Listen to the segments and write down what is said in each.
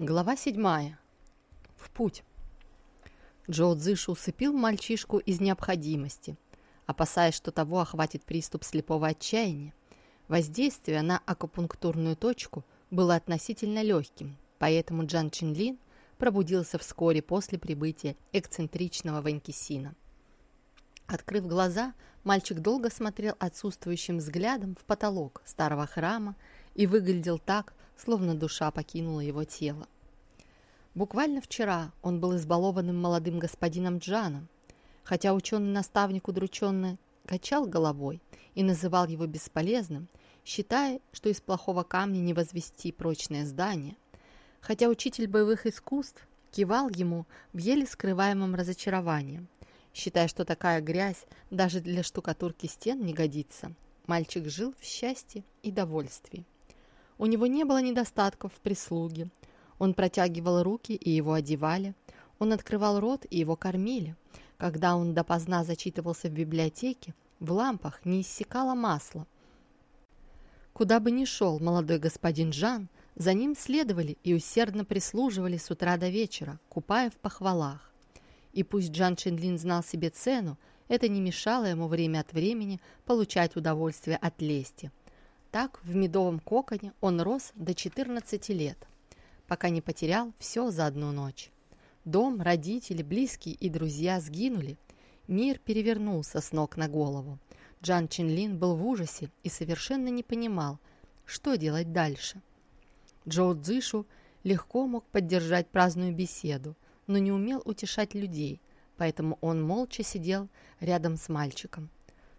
Глава седьмая. В путь. Джоу Цзыш усыпил мальчишку из необходимости, опасаясь, что того охватит приступ слепого отчаяния. Воздействие на акупунктурную точку было относительно легким, поэтому Джан Чинлин пробудился вскоре после прибытия эксцентричного Ванькисина. Открыв глаза, мальчик долго смотрел отсутствующим взглядом в потолок старого храма и выглядел так, словно душа покинула его тело. Буквально вчера он был избалованным молодым господином Джаном, хотя ученый-наставник удрученно качал головой и называл его бесполезным, считая, что из плохого камня не возвести прочное здание, хотя учитель боевых искусств кивал ему в еле скрываемом разочаровании, считая, что такая грязь даже для штукатурки стен не годится. Мальчик жил в счастье и довольстве. У него не было недостатков в прислуге. Он протягивал руки, и его одевали. Он открывал рот, и его кормили. Когда он допоздна зачитывался в библиотеке, в лампах не иссякало масло. Куда бы ни шел молодой господин Жан, за ним следовали и усердно прислуживали с утра до вечера, купая в похвалах. И пусть Джан Чинлин знал себе цену, это не мешало ему время от времени получать удовольствие от лести. Так в медовом коконе он рос до 14 лет, пока не потерял все за одну ночь. Дом, родители, близкие и друзья сгинули. Мир перевернулся с ног на голову. Джан Чинлин был в ужасе и совершенно не понимал, что делать дальше. Джоу Цзишу легко мог поддержать праздную беседу, но не умел утешать людей, поэтому он молча сидел рядом с мальчиком.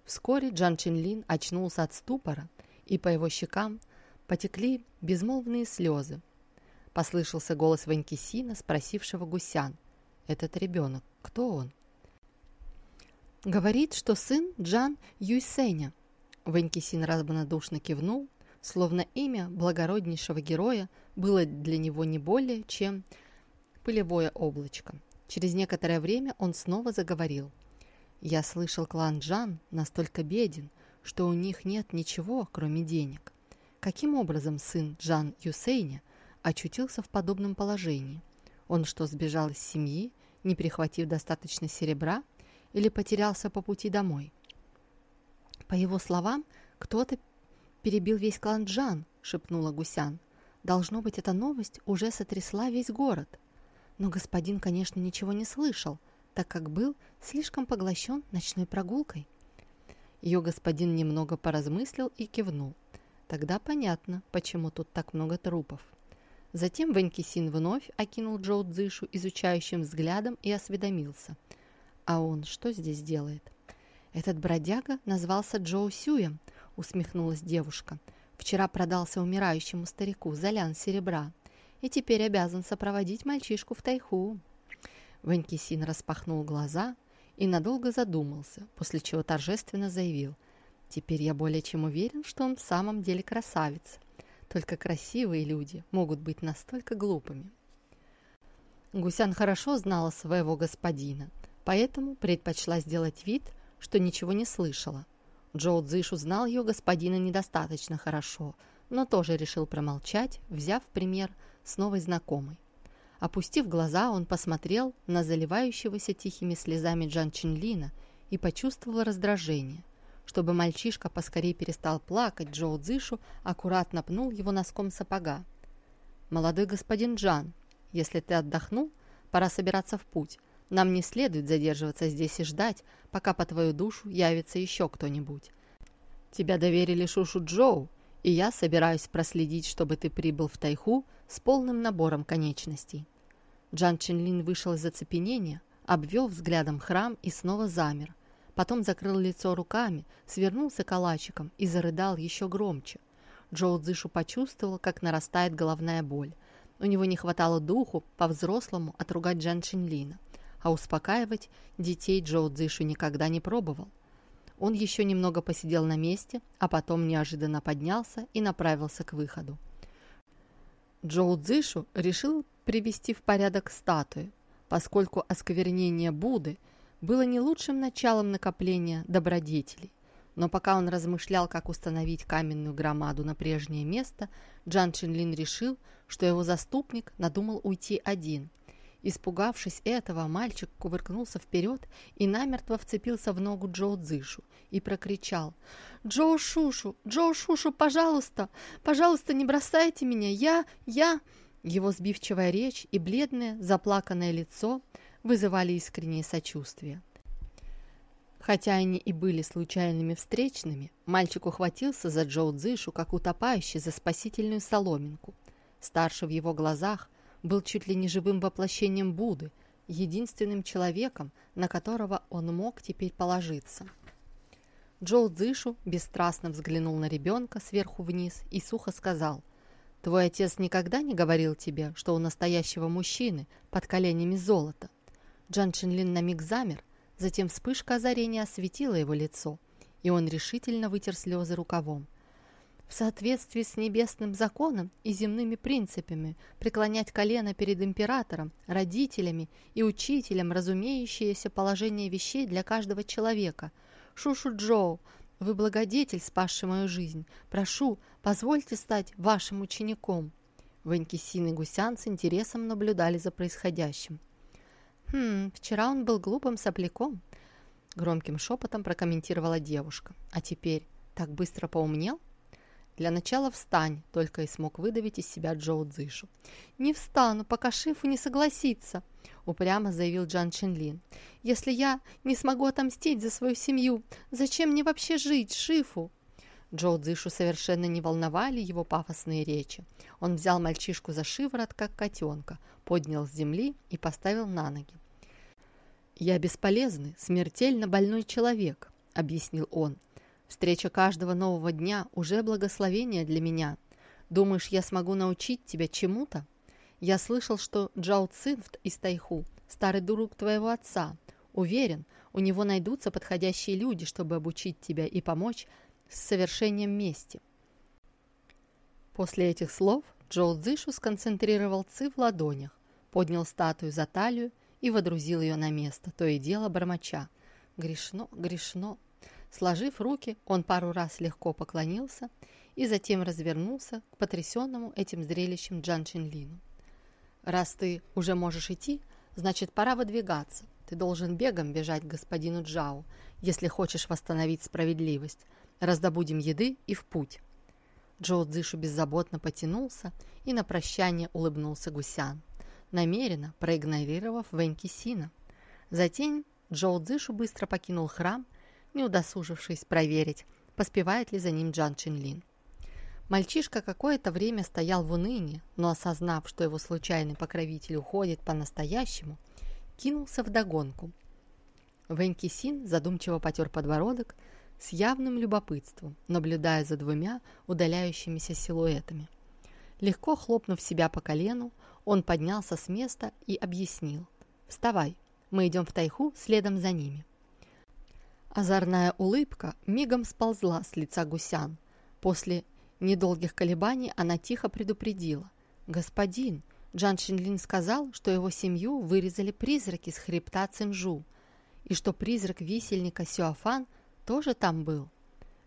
Вскоре Джан Чинлин очнулся от ступора и по его щекам потекли безмолвные слезы. Послышался голос Ванькисина, спросившего гусян. «Этот ребенок, кто он?» «Говорит, что сын Джан Юйсеня». Ванькисин равнодушно кивнул, словно имя благороднейшего героя было для него не более, чем пылевое облачко. Через некоторое время он снова заговорил. «Я слышал, клан Джан настолько беден, что у них нет ничего, кроме денег. Каким образом сын Джан Юсейня очутился в подобном положении? Он что, сбежал из семьи, не прихватив достаточно серебра, или потерялся по пути домой? По его словам, кто-то перебил весь клан Джан, шепнула Гусян. Должно быть, эта новость уже сотрясла весь город. Но господин, конечно, ничего не слышал, так как был слишком поглощен ночной прогулкой. Ее господин немного поразмыслил и кивнул. Тогда понятно, почему тут так много трупов. Затем Ванькисин вновь окинул Джоу Цзышу изучающим взглядом и осведомился. «А он что здесь делает?» «Этот бродяга назвался Джоу Сюем», — усмехнулась девушка. «Вчера продался умирающему старику за лян серебра и теперь обязан сопроводить мальчишку в тайху». Ванькисин распахнул глаза, и надолго задумался, после чего торжественно заявил. «Теперь я более чем уверен, что он в самом деле красавец. Только красивые люди могут быть настолько глупыми». Гусян хорошо знала своего господина, поэтому предпочла сделать вид, что ничего не слышала. Джоу Цзыш узнал ее господина недостаточно хорошо, но тоже решил промолчать, взяв пример с новой знакомой. Опустив глаза, он посмотрел на заливающегося тихими слезами Джан Чинлина и почувствовал раздражение. Чтобы мальчишка поскорее перестал плакать, Джоу Цзышу аккуратно пнул его носком сапога. «Молодой господин Джан, если ты отдохнул, пора собираться в путь. Нам не следует задерживаться здесь и ждать, пока по твою душу явится еще кто-нибудь. Тебя доверили Шушу Джоу, и я собираюсь проследить, чтобы ты прибыл в Тайху с полным набором конечностей. Джан Чинлин вышел из оцепенения, обвел взглядом храм и снова замер. Потом закрыл лицо руками, свернулся калачиком и зарыдал еще громче. Джоу Цзышу почувствовал, как нарастает головная боль. У него не хватало духу по-взрослому отругать Джан Чинлина, а успокаивать детей Джоу Цзышу никогда не пробовал. Он еще немного посидел на месте, а потом неожиданно поднялся и направился к выходу. Джоу Цзышу решил привести в порядок статуи, поскольку осквернение Будды было не лучшим началом накопления добродетелей. Но пока он размышлял, как установить каменную громаду на прежнее место, Джан Чинлин решил, что его заступник надумал уйти один. Испугавшись этого, мальчик кувыркнулся вперед и намертво вцепился в ногу Джоу Цзышу и прокричал «Джоу Шушу! Джоу Шушу, пожалуйста! Пожалуйста, не бросайте меня! Я... я...» Его сбивчивая речь и бледное, заплаканное лицо вызывали искреннее сочувствие. Хотя они и были случайными встречными, мальчик ухватился за Джоу Цзышу, как утопающий за спасительную соломинку. Старший в его глазах был чуть ли не живым воплощением Будды, единственным человеком, на которого он мог теперь положиться. Джоу Цзышу бесстрастно взглянул на ребенка сверху вниз и сухо сказал, «Твой отец никогда не говорил тебе, что у настоящего мужчины под коленями золото?» Джан Чинлин на миг замер, Затем вспышка озарения осветила его лицо, и он решительно вытер слезы рукавом. В соответствии с небесным законом и земными принципами преклонять колено перед императором, родителями и учителем разумеющееся положение вещей для каждого человека. Шушу Джоу, вы благодетель, спасший мою жизнь. Прошу, позвольте стать вашим учеником. Ванькисин и Гусян с интересом наблюдали за происходящим. «Хм, вчера он был глупым сопляком», — громким шепотом прокомментировала девушка. «А теперь так быстро поумнел?» «Для начала встань», — только и смог выдавить из себя Джоу Цзышу. «Не встану, пока Шифу не согласится», — упрямо заявил Джан Чинлин. «Если я не смогу отомстить за свою семью, зачем мне вообще жить, Шифу?» Джоу Цзышу совершенно не волновали его пафосные речи. Он взял мальчишку за шиворот, как котенка, поднял с земли и поставил на ноги. «Я бесполезный, смертельно больной человек», — объяснил он. «Встреча каждого нового дня уже благословение для меня. Думаешь, я смогу научить тебя чему-то? Я слышал, что Джао Цинфт из Тайху — старый друг твоего отца. Уверен, у него найдутся подходящие люди, чтобы обучить тебя и помочь с совершением мести». После этих слов Джоу Цзышу сконцентрировал Ци в ладонях, поднял статую за талию и водрузил ее на место, то и дело бормоча. Грешно, грешно. Сложив руки, он пару раз легко поклонился и затем развернулся к потрясенному этим зрелищем Джан Чинлину. «Раз ты уже можешь идти, значит, пора выдвигаться. Ты должен бегом бежать к господину Джао, если хочешь восстановить справедливость. Раздобудем еды и в путь». Джоу Цзышу беззаботно потянулся и на прощание улыбнулся Гусян намеренно проигнорировав Вэньки Сина. Затем Джоу Цзышу быстро покинул храм, не удосужившись проверить, поспевает ли за ним Джан Чинлин. Мальчишка какое-то время стоял в унынии, но осознав, что его случайный покровитель уходит по-настоящему, кинулся в догонку. Вэньки Син задумчиво потер подбородок с явным любопытством, наблюдая за двумя удаляющимися силуэтами. Легко хлопнув себя по колену, он поднялся с места и объяснил. «Вставай, мы идем в тайху следом за ними». Озорная улыбка мигом сползла с лица гусян. После недолгих колебаний она тихо предупредила. «Господин, Джан Шинлин сказал, что его семью вырезали призраки с хребта Цинжу, и что призрак висельника Сюафан тоже там был».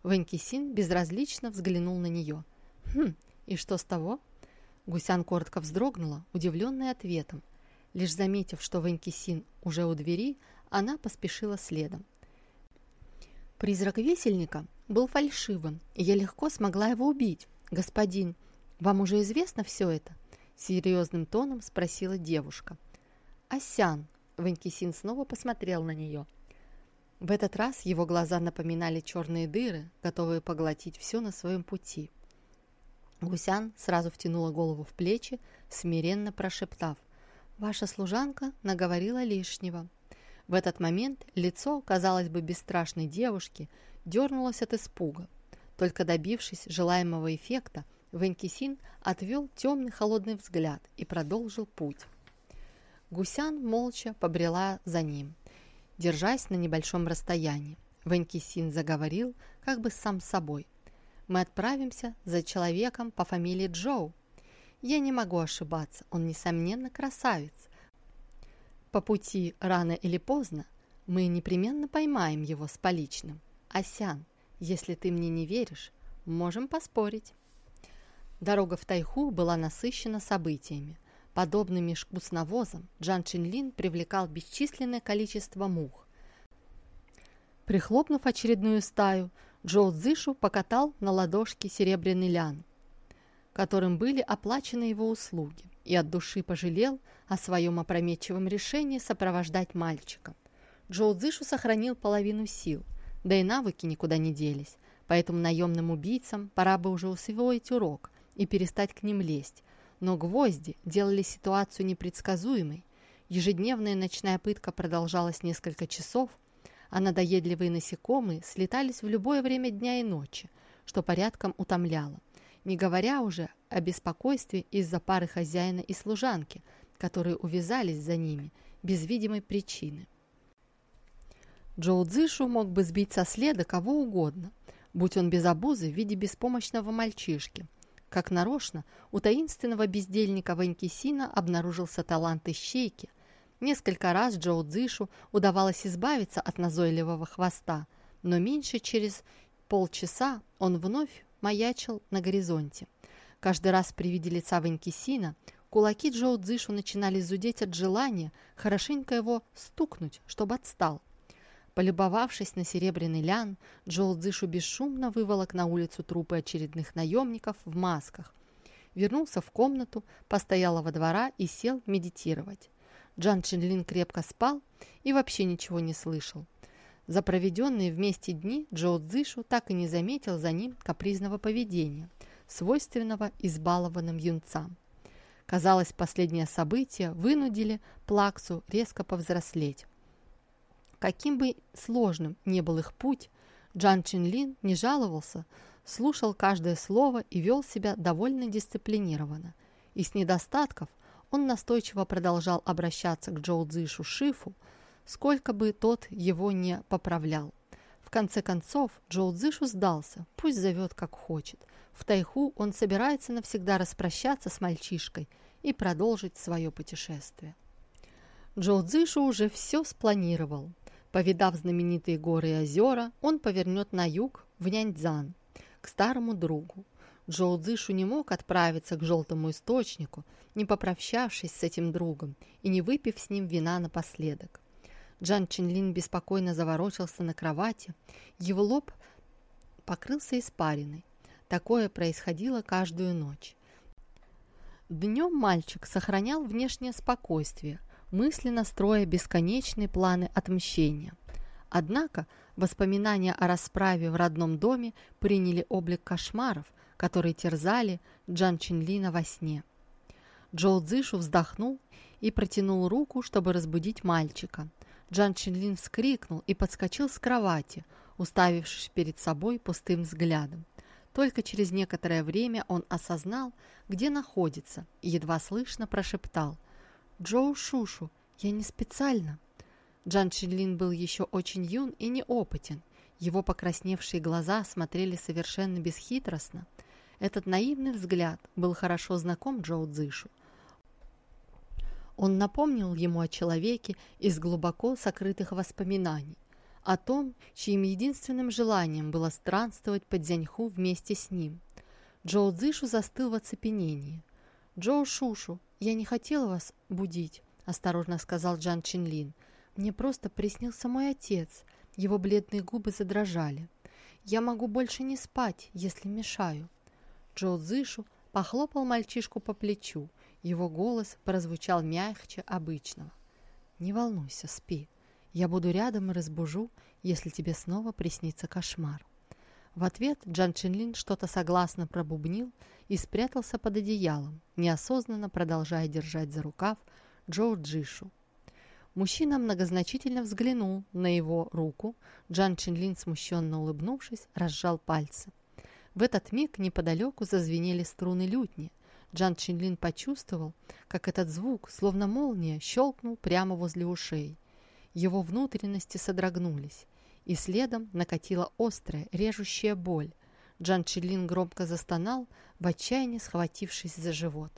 Вэнькисин безразлично взглянул на нее. «Хм, и что с того?» Гусян коротко вздрогнула, удивленная ответом. Лишь заметив, что Ванькисин уже у двери, она поспешила следом. Призрак весельника был фальшивым, и я легко смогла его убить. «Господин, вам уже известно все это?» Серьезным тоном спросила девушка. «Асян!» Ванькисин снова посмотрел на нее. В этот раз его глаза напоминали черные дыры, готовые поглотить все на своем пути. Гусян сразу втянула голову в плечи, смиренно прошептав «Ваша служанка наговорила лишнего». В этот момент лицо, казалось бы, бесстрашной девушки дернулось от испуга. Только добившись желаемого эффекта, Венкисин отвел темный холодный взгляд и продолжил путь. Гусян молча побрела за ним, держась на небольшом расстоянии. Венкисин заговорил как бы сам собой мы отправимся за человеком по фамилии Джоу. Я не могу ошибаться, он, несомненно, красавец. По пути, рано или поздно, мы непременно поймаем его с поличным. Асян, Если ты мне не веришь, можем поспорить. Дорога в Тайху была насыщена событиями. Подобно мешку с навозом, Джан Чинлин привлекал бесчисленное количество мух. Прихлопнув очередную стаю, Джоу Цзышу покатал на ладошке серебряный лян, которым были оплачены его услуги, и от души пожалел о своем опрометчивом решении сопровождать мальчика. Джоу Цзышу сохранил половину сил, да и навыки никуда не делись, поэтому наемным убийцам пора бы уже усвоить урок и перестать к ним лезть. Но гвозди делали ситуацию непредсказуемой. Ежедневная ночная пытка продолжалась несколько часов, а надоедливые насекомые слетались в любое время дня и ночи, что порядком утомляло, не говоря уже о беспокойстве из-за пары хозяина и служанки, которые увязались за ними без видимой причины. Джоу Цзышу мог бы сбить со следа кого угодно, будь он без обузы в виде беспомощного мальчишки. Как нарочно, у таинственного бездельника Ванькисина обнаружился талант ищейки – Несколько раз Джоу Цзишу удавалось избавиться от назойливого хвоста, но меньше через полчаса он вновь маячил на горизонте. Каждый раз при виде лица Ванькисина кулаки Джоу Цзишу начинали зудеть от желания хорошенько его стукнуть, чтобы отстал. Полюбовавшись на серебряный лян, Джоу Цзишу бесшумно выволок на улицу трупы очередных наемников в масках. Вернулся в комнату, постоял во двора и сел медитировать. Джан Чинлин крепко спал и вообще ничего не слышал. За проведенные вместе дни Джоу Цзишу так и не заметил за ним капризного поведения, свойственного избалованным юнцам. Казалось, последние события вынудили Плаксу резко повзрослеть. Каким бы сложным ни был их путь, Джан Чинлин не жаловался, слушал каждое слово и вел себя довольно дисциплинированно. Из недостатков он настойчиво продолжал обращаться к Джоу Цзишу Шифу, сколько бы тот его не поправлял. В конце концов, Джоу Цзишу сдался, пусть зовет как хочет. В Тайху он собирается навсегда распрощаться с мальчишкой и продолжить свое путешествие. Джоу Цзишу уже все спланировал. Повидав знаменитые горы и озера, он повернет на юг, в Няньцзан, к старому другу. Джоу Цзышу не мог отправиться к желтому источнику, не попрощавшись с этим другом и не выпив с ним вина напоследок. Джан Чинлин беспокойно заворочился на кровати, его лоб покрылся испариной. Такое происходило каждую ночь. Днем мальчик сохранял внешнее спокойствие, мысленно строя бесконечные планы отмщения. Однако воспоминания о расправе в родном доме приняли облик кошмаров – которые терзали Джан Чинлина во сне. Джоу Цзышу вздохнул и протянул руку, чтобы разбудить мальчика. Джан Чинлин вскрикнул и подскочил с кровати, уставившись перед собой пустым взглядом. Только через некоторое время он осознал, где находится, и едва слышно прошептал «Джоу Шушу, я не специально». Джан Чинлин был еще очень юн и неопытен. Его покрасневшие глаза смотрели совершенно бесхитростно. Этот наивный взгляд был хорошо знаком Джоу Цзышу. Он напомнил ему о человеке из глубоко сокрытых воспоминаний, о том, чьим единственным желанием было странствовать по Дзяньху вместе с ним. Джоу Цзышу застыл в оцепенении. «Джоу Шушу, я не хотел вас будить», – осторожно сказал Джан Чинлин. «Мне просто приснился мой отец». Его бледные губы задрожали. «Я могу больше не спать, если мешаю». Джо Зышу похлопал мальчишку по плечу. Его голос прозвучал мягче обычного. «Не волнуйся, спи. Я буду рядом и разбужу, если тебе снова приснится кошмар». В ответ Джан Чинлин что-то согласно пробубнил и спрятался под одеялом, неосознанно продолжая держать за рукав Джоу Джишу. Мужчина многозначительно взглянул на его руку. Джан Чинлин, смущенно улыбнувшись, разжал пальцы. В этот миг неподалеку зазвенели струны лютни. Джан Чинлин почувствовал, как этот звук, словно молния, щелкнул прямо возле ушей. Его внутренности содрогнулись, и следом накатила острая, режущая боль. Джан Чинлин громко застонал, в отчаянии схватившись за живот.